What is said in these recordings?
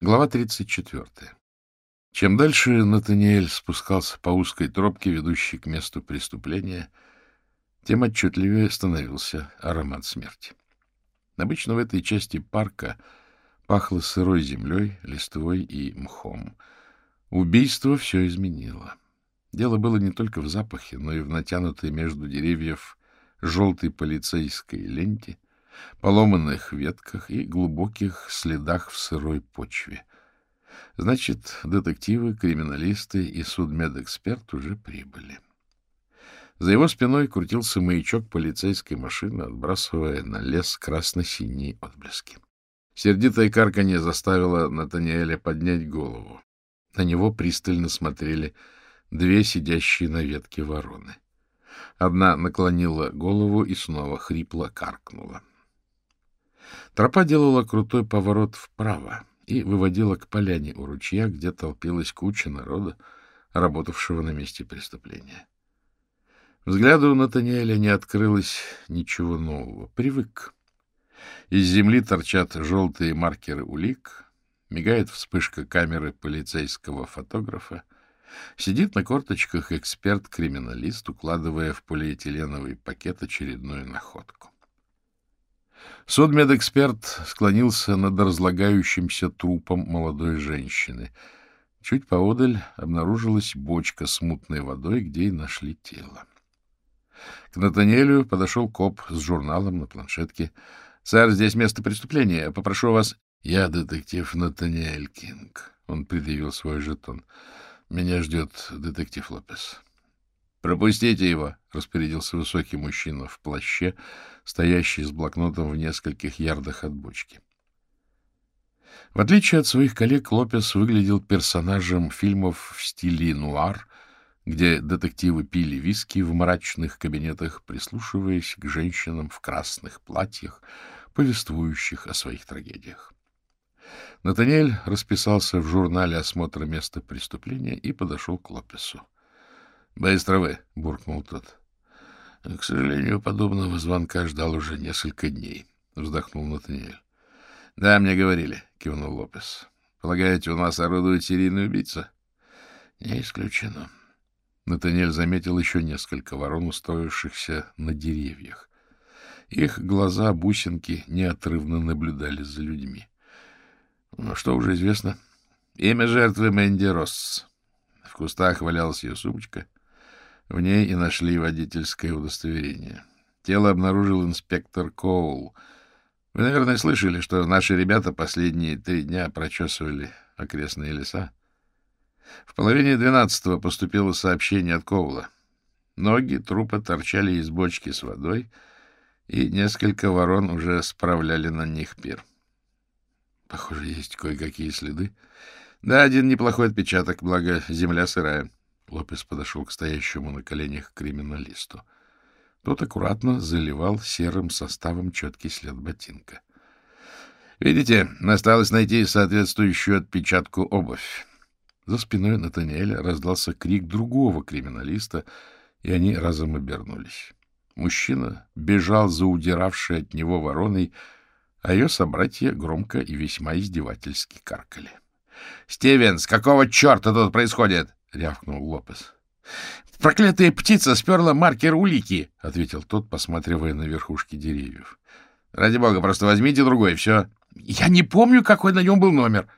Глава 34. Чем дальше Натаниэль спускался по узкой тропке, ведущей к месту преступления, тем отчетливее становился аромат смерти. Обычно в этой части парка пахло сырой землей, листвой и мхом. Убийство все изменило. Дело было не только в запахе, но и в натянутой между деревьев желтой полицейской ленте — поломанных ветках и глубоких следах в сырой почве. Значит, детективы, криминалисты и судмедэксперт уже прибыли. За его спиной крутился маячок полицейской машины, отбрасывая на лес красно-синие отблески. Сердитое карканье заставило Натаниэля поднять голову. На него пристально смотрели две сидящие на ветке вороны. Одна наклонила голову и снова хрипло каркнула. Тропа делала крутой поворот вправо и выводила к поляне у ручья, где толпилась куча народа, работавшего на месте преступления. Взгляду Натаниэля не открылось ничего нового. Привык. Из земли торчат желтые маркеры улик, мигает вспышка камеры полицейского фотографа, сидит на корточках эксперт-криминалист, укладывая в полиэтиленовый пакет очередную находку. Судмедэксперт склонился над разлагающимся трупом молодой женщины. Чуть поодаль обнаружилась бочка с мутной водой, где и нашли тело. К Натаниэлю подошел коп с журналом на планшетке. — Сэр, здесь место преступления. Попрошу вас... — Я детектив Натаниэль Кинг. Он предъявил свой жетон. — Меня ждет детектив Лопес. — Пропустите его, — распорядился высокий мужчина в плаще, стоящий с блокнотом в нескольких ярдах от бочки. В отличие от своих коллег, Лопес выглядел персонажем фильмов в стиле нуар, где детективы пили виски в мрачных кабинетах, прислушиваясь к женщинам в красных платьях, повествующих о своих трагедиях. Натаниэль расписался в журнале осмотра места преступления и подошел к Лопесу. Быстро вы, — буркнул тот. — К сожалению, подобного звонка ждал уже несколько дней, — вздохнул Натаниэль. — Да, мне говорили, — кивнул Лопес. — Полагаете, у нас орудует серийный убийца? — Не исключено. Натаниэль заметил еще несколько ворон, устроившихся на деревьях. Их глаза-бусинки неотрывно наблюдали за людьми. Ну, что уже известно? Имя жертвы Мэнди Росс. В кустах валялась ее сумочка — в ней и нашли водительское удостоверение. Тело обнаружил инспектор Коул. Вы, наверное, слышали, что наши ребята последние три дня прочесывали окрестные леса. В половине двенадцатого поступило сообщение от Коула. Ноги трупа торчали из бочки с водой, и несколько ворон уже справляли на них пир. Похоже, есть кое-какие следы. Да, один неплохой отпечаток, благо земля сырая. Лопес подошел к стоящему на коленях криминалисту. Тот аккуратно заливал серым составом четкий след ботинка. — Видите, осталось найти соответствующую отпечатку обувь. За спиной Натаниэля раздался крик другого криминалиста, и они разом обернулись. Мужчина бежал за удиравшей от него вороной, а ее собратья громко и весьма издевательски каркали. — Стивенс, какого черта тут происходит? — рявкнул Лопес. — Проклятая птица сперла маркер улики, — ответил тот, посматривая на верхушки деревьев. — Ради бога, просто возьмите другой, все. — Я не помню, какой на нем был номер.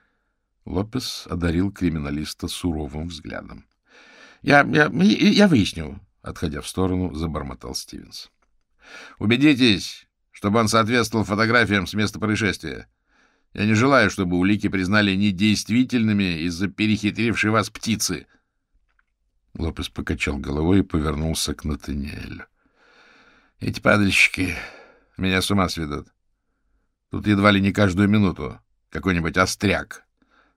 Лопес одарил криминалиста суровым взглядом. — Я, я, я выясню, — отходя в сторону, забормотал Стивенс. — Убедитесь, чтобы он соответствовал фотографиям с места происшествия. Я не желаю, чтобы улики признали недействительными из-за перехитрившей вас птицы. — Лопес покачал головой и повернулся к Натаниэлю. — Эти падальщики меня с ума сведут. Тут едва ли не каждую минуту какой-нибудь остряк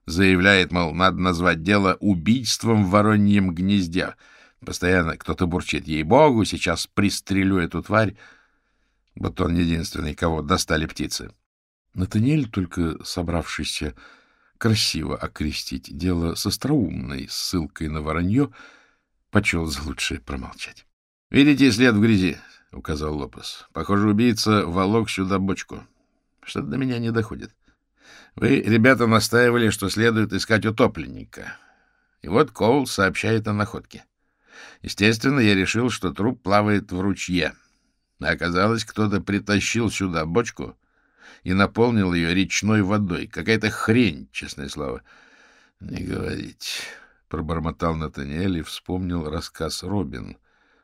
заявляет, мол, надо назвать дело убийством в вороньем гнезде. Постоянно кто-то бурчит. Ей-богу, сейчас пристрелю эту тварь. Вот он единственный, кого достали птицы. Натаниэль, только собравшийся красиво окрестить дело с остроумной ссылкой на воронье, — почел за лучшее промолчать. — Видите след в грязи? — указал Лопес. — Похоже, убийца волок сюда бочку. Что-то до меня не доходит. Вы, ребята, настаивали, что следует искать утопленника. И вот Коул сообщает о находке. Естественно, я решил, что труп плавает в ручье. А оказалось, кто-то притащил сюда бочку и наполнил ее речной водой. Какая-то хрень, честное слово. — Не говорить, — пробормотал Натаниэль и вспомнил рассказ Робин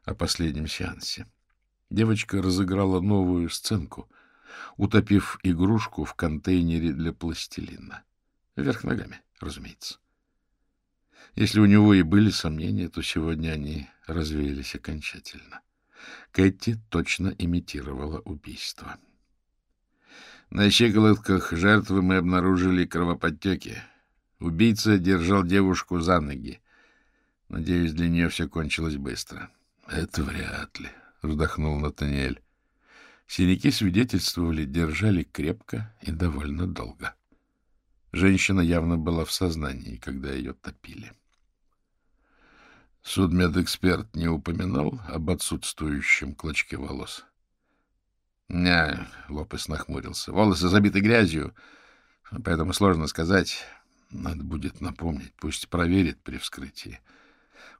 о последнем сеансе. Девочка разыграла новую сценку, утопив игрушку в контейнере для пластилина. Вверх ногами, разумеется. Если у него и были сомнения, то сегодня они развеялись окончательно. Кэти точно имитировала убийство. На щиколотках жертвы мы обнаружили кровоподтеки. Убийца держал девушку за ноги. Надеюсь, для нее все кончилось быстро. — Это вряд ли, — вздохнул Натаниэль. Синяки свидетельствовали, держали крепко и довольно долго. Женщина явно была в сознании, когда ее топили. Судмедэксперт не упоминал об отсутствующем клочке волос. — Не, — Лопес нахмурился, — волосы забиты грязью, поэтому сложно сказать. Надо будет напомнить, пусть проверит при вскрытии.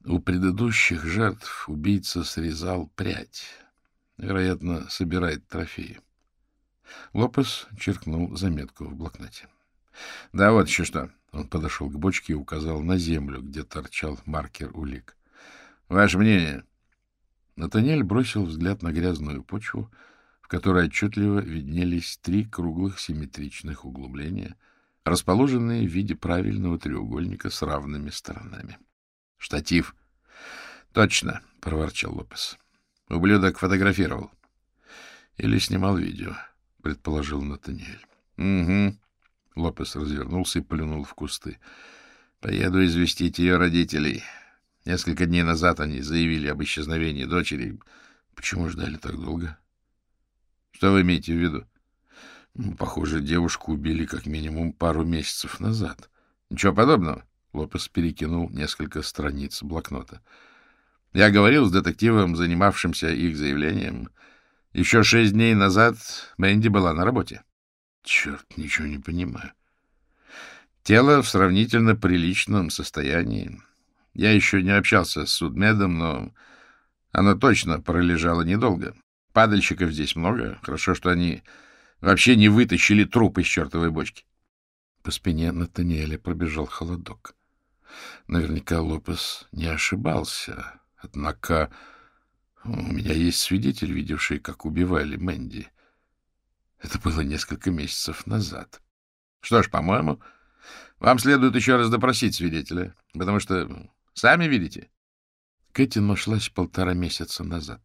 У предыдущих жертв убийца срезал прядь. Вероятно, собирает трофеи. Лопес черкнул заметку в блокноте. — Да вот еще что. Он подошел к бочке и указал на землю, где торчал маркер улик. — Ваше мнение? Натаниэль бросил взгляд на грязную почву, в которой отчетливо виднелись три круглых симметричных углубления, расположенные в виде правильного треугольника с равными сторонами. — Штатив. — Точно, — проворчал Лопес. Ублюдок фотографировал. — Или снимал видео, — предположил Натаниэль. — Угу. Лопес развернулся и плюнул в кусты. — Поеду известить ее родителей. Несколько дней назад они заявили об исчезновении дочери. Почему ждали так долго? — Что вы имеете в виду? Ну, — Похоже, девушку убили как минимум пару месяцев назад. — Ничего подобного. Лопес перекинул несколько страниц блокнота. — Я говорил с детективом, занимавшимся их заявлением. Еще шесть дней назад Мэнди была на работе. — Черт, ничего не понимаю. Тело в сравнительно приличном состоянии. Я еще не общался с судмедом, но оно точно пролежало недолго. Падальщиков здесь много. Хорошо, что они вообще не вытащили труп из чертовой бочки. По спине Натаниэля пробежал холодок. Наверняка Лопес не ошибался. Однако у меня есть свидетель, видевший, как убивали Мэнди. — это было несколько месяцев назад. Что ж, по-моему, вам следует еще раз допросить свидетеля, потому что, сами видите, Кэти нашлась полтора месяца назад.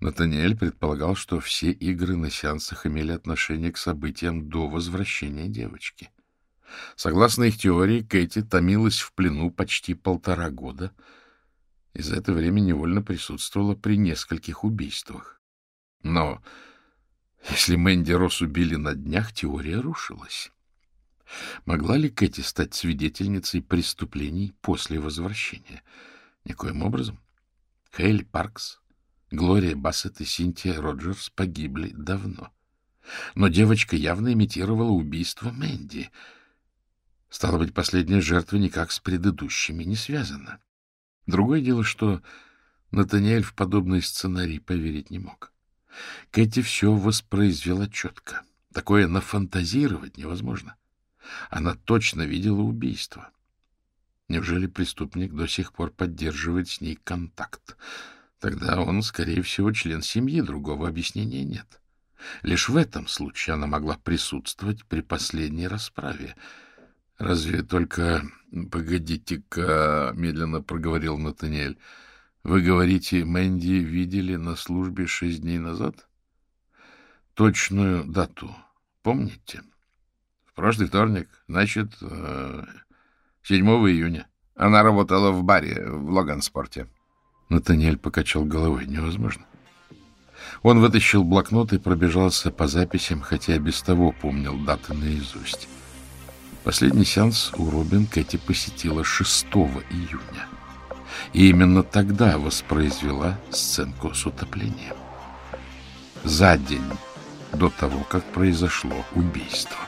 Натаниэль предполагал, что все игры на сеансах имели отношение к событиям до возвращения девочки. Согласно их теории, Кэти томилась в плену почти полтора года и за это время невольно присутствовала при нескольких убийствах. Но если Мэнди Росс убили на днях, теория рушилась. Могла ли Кэти стать свидетельницей преступлений после возвращения? Никоим образом. Хейли Паркс, Глория Бассет и Синтия Роджерс погибли давно. Но девочка явно имитировала убийство Мэнди. Стало быть, последняя жертва никак с предыдущими не связана. Другое дело, что Натаниэль в подобный сценарий поверить не мог. Кэти все воспроизвела четко. Такое нафантазировать невозможно. Она точно видела убийство. Неужели преступник до сих пор поддерживает с ней контакт? Тогда он, скорее всего, член семьи, другого объяснения нет. Лишь в этом случае она могла присутствовать при последней расправе. Разве только... — Погодите-ка, — медленно проговорил Натаниэль. Вы говорите, Мэнди видели на службе шесть дней назад? Точную дату помните? В прошлый вторник, значит, 7 э, июня. Она работала в баре в Логанспорте. Натаниэль покачал головой. Невозможно. Он вытащил блокнот и пробежался по записям, хотя без того помнил даты наизусть. Последний сеанс у Робин Кэти посетила 6 июня и именно тогда воспроизвела сценку с утоплением. За день до того, как произошло убийство.